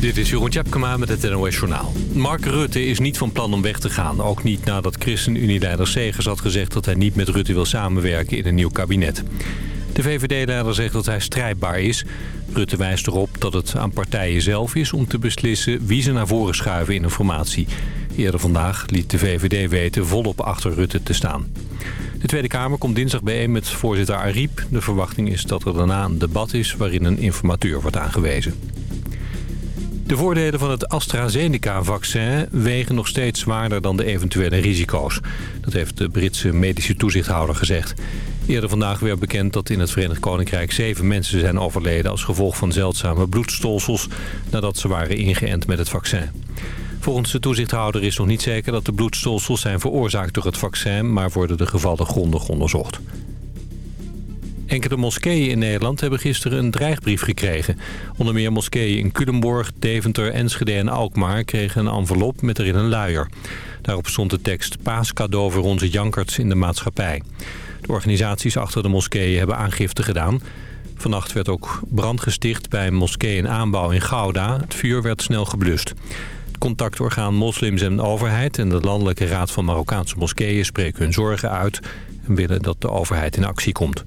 Dit is Jeroen Tjepkema met het NOS Journaal. Mark Rutte is niet van plan om weg te gaan. Ook niet nadat ChristenUnie-leider Segers had gezegd... dat hij niet met Rutte wil samenwerken in een nieuw kabinet. De VVD-leider zegt dat hij strijdbaar is. Rutte wijst erop dat het aan partijen zelf is om te beslissen... wie ze naar voren schuiven in een formatie. Eerder vandaag liet de VVD weten volop achter Rutte te staan. De Tweede Kamer komt dinsdag bijeen met voorzitter Ariep. De verwachting is dat er daarna een debat is waarin een informateur wordt aangewezen. De voordelen van het AstraZeneca-vaccin wegen nog steeds zwaarder dan de eventuele risico's. Dat heeft de Britse medische toezichthouder gezegd. Eerder vandaag werd bekend dat in het Verenigd Koninkrijk zeven mensen zijn overleden... als gevolg van zeldzame bloedstolsels nadat ze waren ingeënt met het vaccin. Volgens de toezichthouder is nog niet zeker dat de bloedstolsels zijn veroorzaakt door het vaccin... maar worden de gevallen grondig onderzocht. Enkele moskeeën in Nederland hebben gisteren een dreigbrief gekregen. Onder meer moskeeën in Culemborg, Deventer, Enschede en Alkmaar kregen een envelop met erin een luier. Daarop stond de tekst paascadeau voor onze jankerts in de maatschappij. De organisaties achter de moskeeën hebben aangifte gedaan. Vannacht werd ook brand gesticht bij een moskee in aanbouw in Gouda. Het vuur werd snel geblust. Het contactorgaan Moslims en Overheid en de Landelijke Raad van Marokkaanse Moskeeën spreken hun zorgen uit... en willen dat de overheid in actie komt.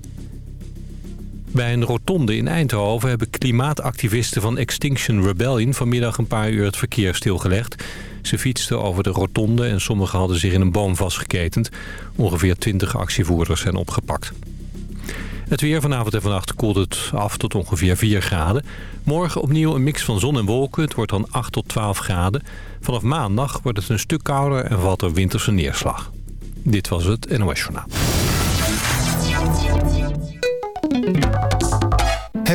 Bij een rotonde in Eindhoven hebben klimaatactivisten van Extinction Rebellion... vanmiddag een paar uur het verkeer stilgelegd. Ze fietsten over de rotonde en sommigen hadden zich in een boom vastgeketend. Ongeveer 20 actievoerders zijn opgepakt. Het weer vanavond en vannacht koelt het af tot ongeveer 4 graden. Morgen opnieuw een mix van zon en wolken. Het wordt dan 8 tot 12 graden. Vanaf maandag wordt het een stuk kouder en valt er winterse neerslag. Dit was het NOS Journaal.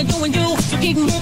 You're doing you, so keep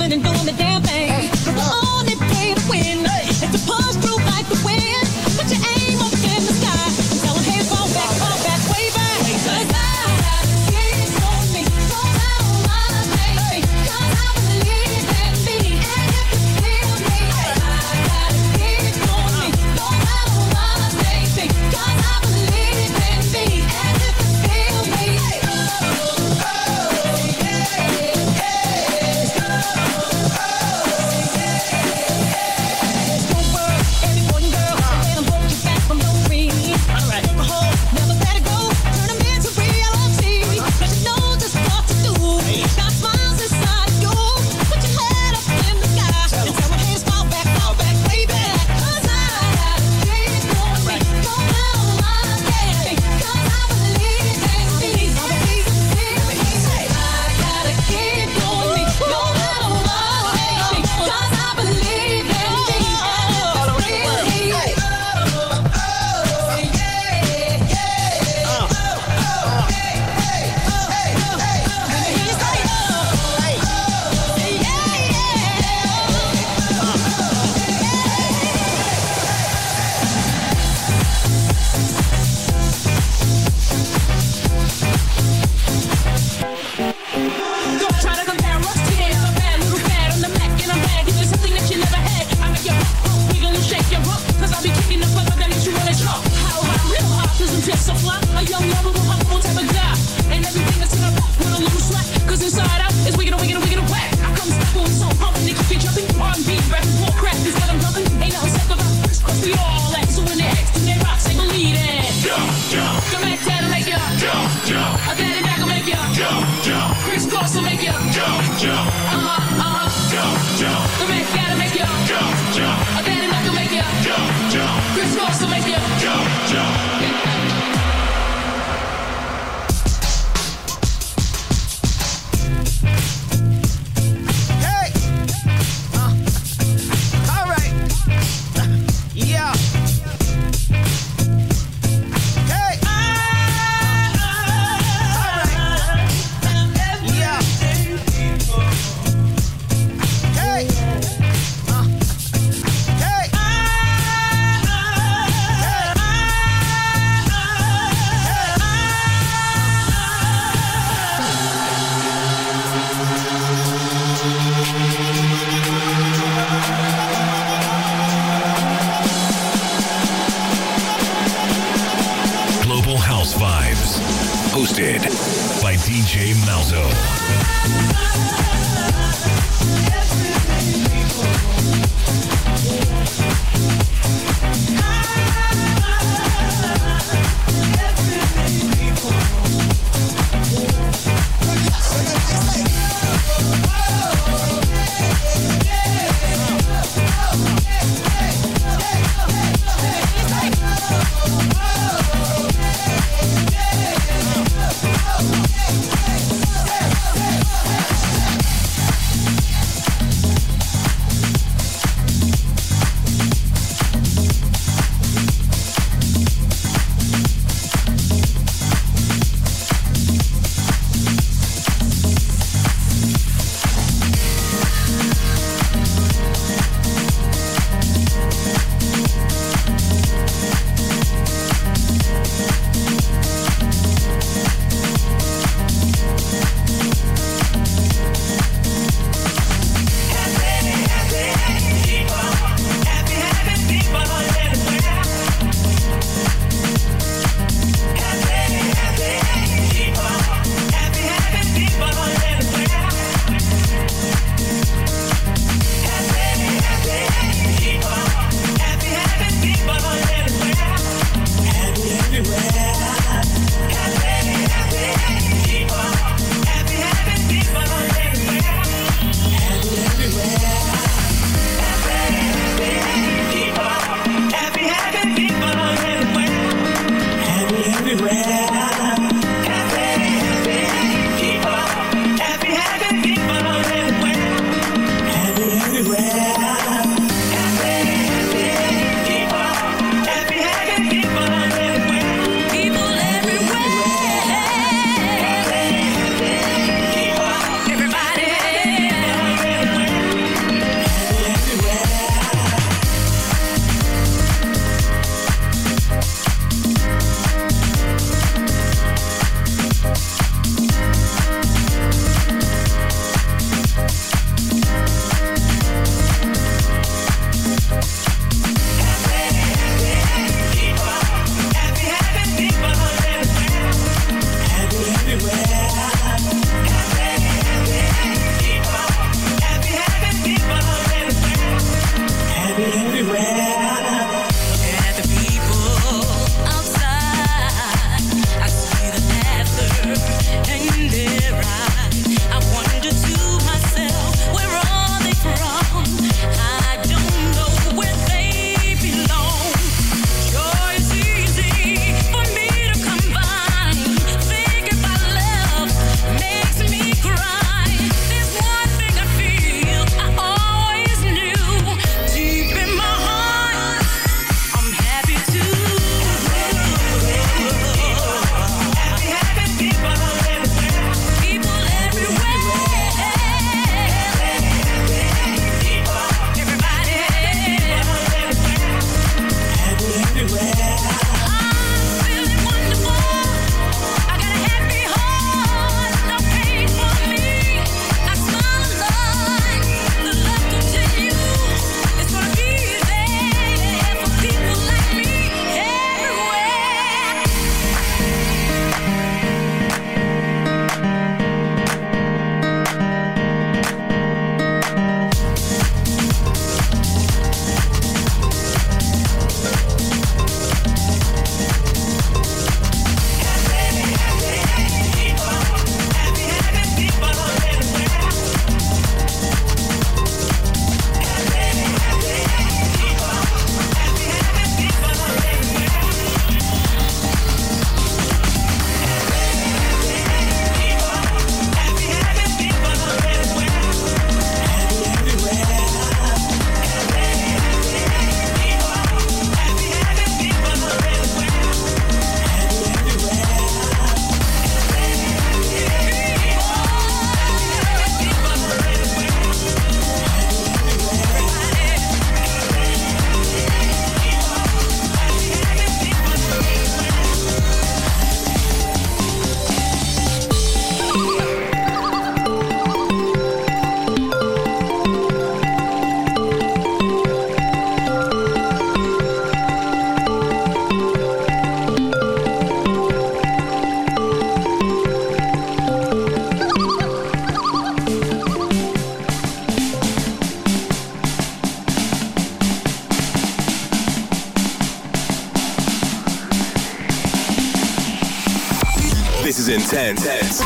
10.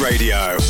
Radio.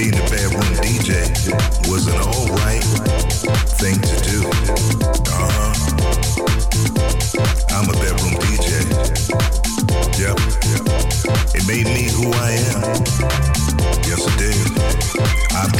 being a bedroom DJ was an alright thing to do. Uh huh. I'm a bedroom DJ. Yep. It made me who I am. Yes, it did. I've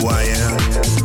who I am.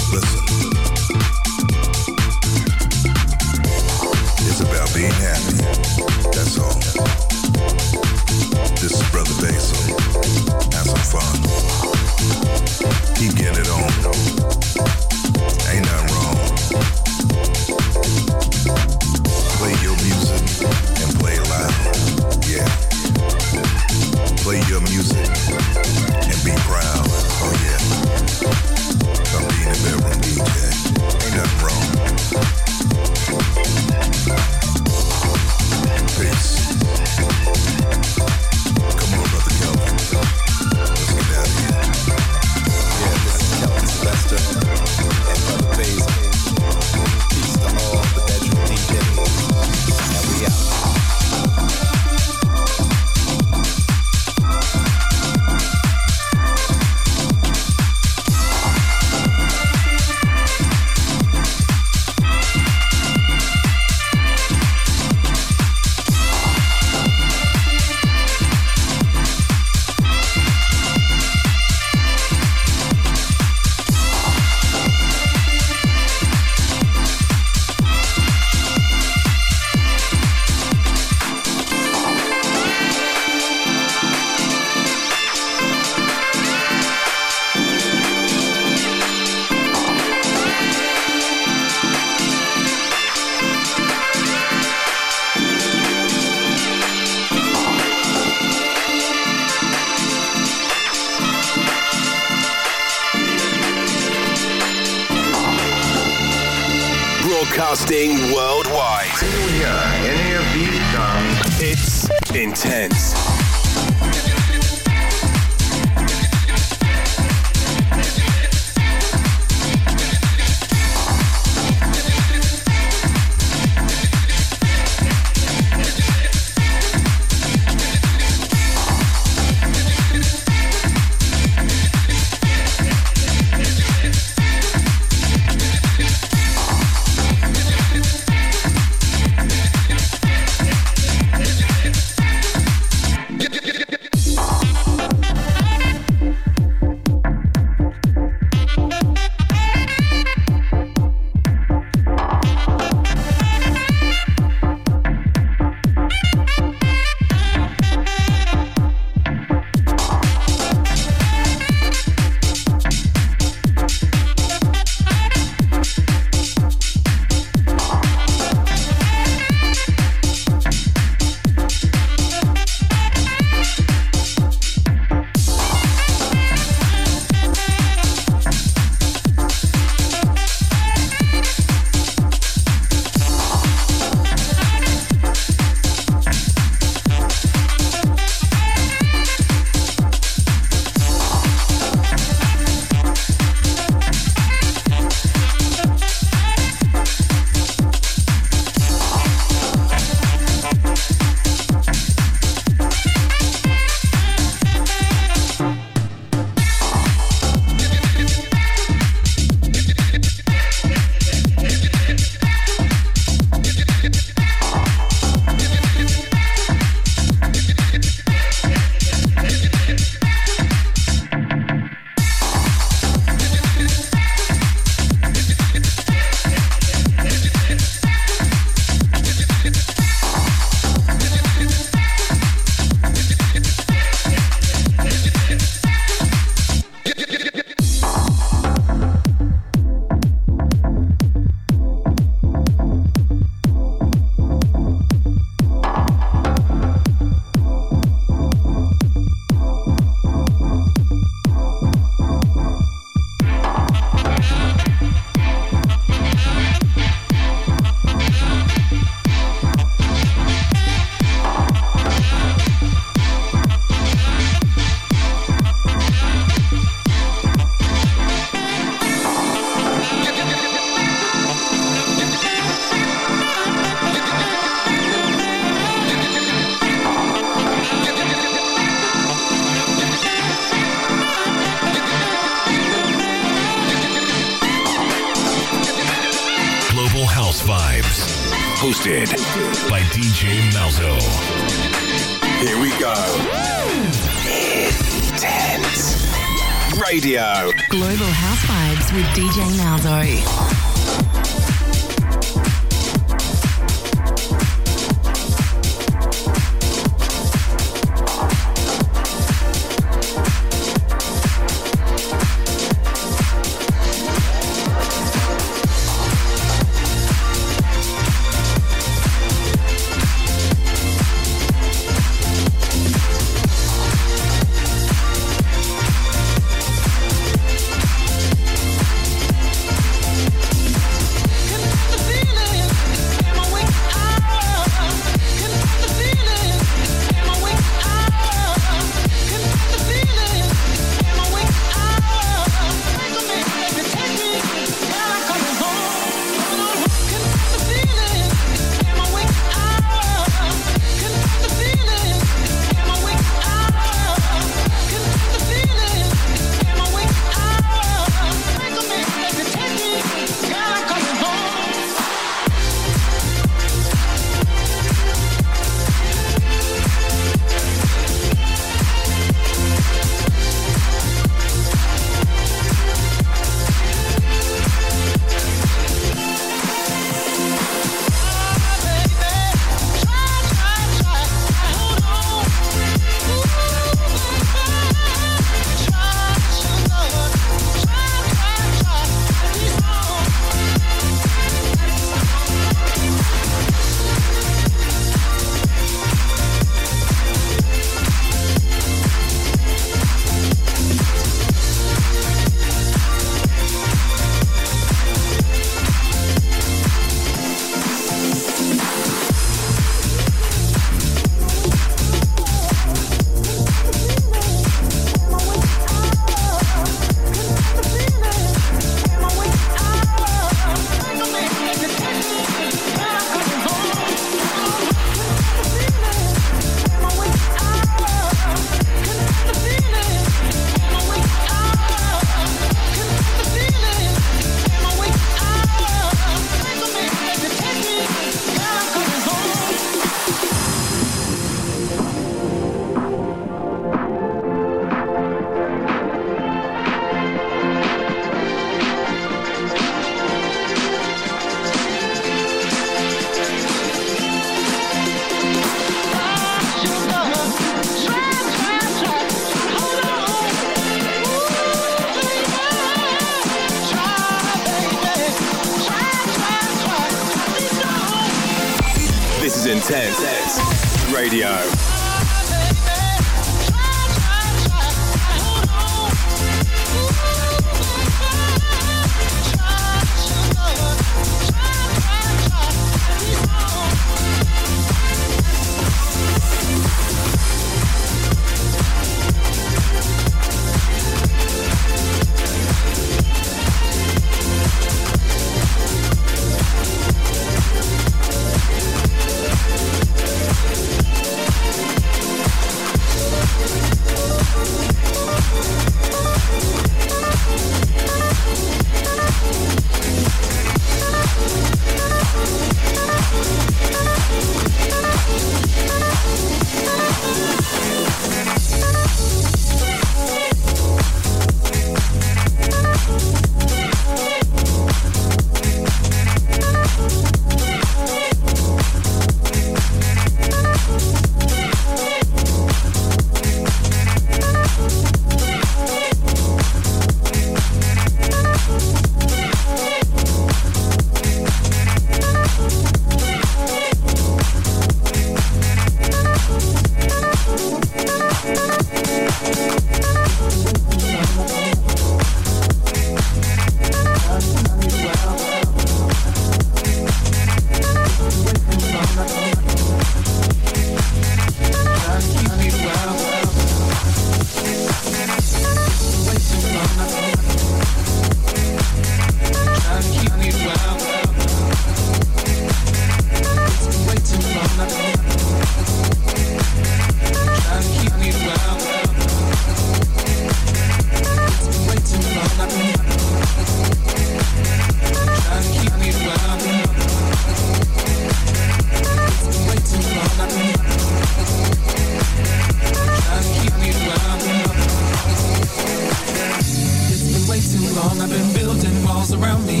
long I've been building walls around me.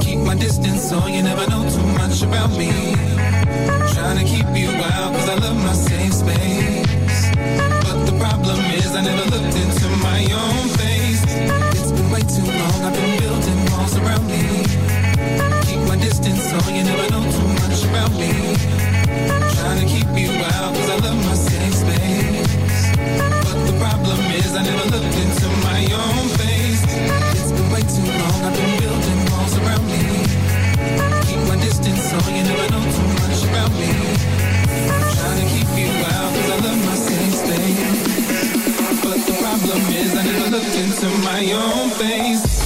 Keep my distance so you never know too much about me. Trying to keep you out cause I love my safe space. But the problem is I never looked into my own face. It's been way too long I've been building walls around me. Keep my distance so you never know too much about me. Trying to keep you out cause I love my safe space. But the problem is I never looked into my own face. It's been way too long, I've been building walls around me. Keep my distance so you never know too much about me. To keep you I love my. But the problem is I never into my own face.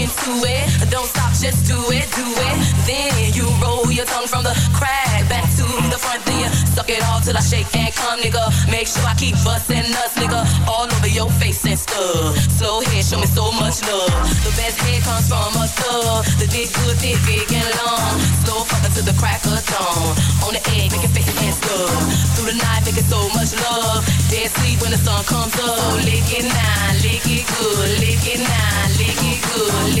neck it. Don't stop, just do it, do it. Then you roll your tongue from the crack back to the front. Then you suck it all till I shake and come, nigga. Make sure I keep busting nuts, nigga. All over your face and stuff. Slow head, show me so much love. The best head comes from a thug. The dick good, thick, big and long. Slow fucker to the crack of dawn. On the egg, make it face and stuff. Through the night, making so much love. Dead sleep when the sun comes up. Lick it now, lick it good, lick it now, lick it good, lick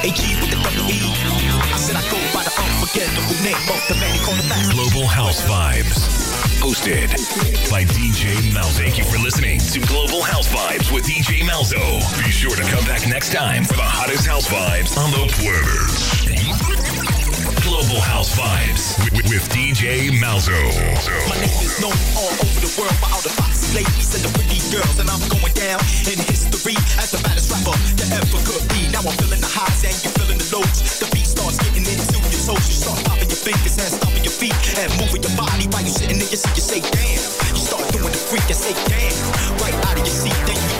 Hey, G the said I go by the unforgettable name of the man he called the fast. Global House Vibes. Hosted by DJ Malzo. Thank you for listening to Global House Vibes with DJ Malzo. Be sure to come back next time for the hottest house vibes on the planet global house vibes with, with DJ Malzo. My name is known all over the world for all the foxy ladies and the pretty girls, and I'm going down in history as the baddest rapper that ever could be. Now I'm feeling the highs and you're feeling the lows. The beat starts getting into your toes, you start popping your fingers and stomping your feet and moving your body while you're sitting in your seat. You say, damn, you start doing the freak and say, damn, right out of your seat. Then you